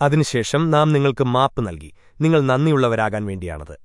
അതിനുശേഷം നാം നിങ്ങൾക്ക് മാപ്പ് നൽകി. നിങ്ങൾ നന്ദിയുള്ളവരാകാൻ വേണ്ടിയാണത്.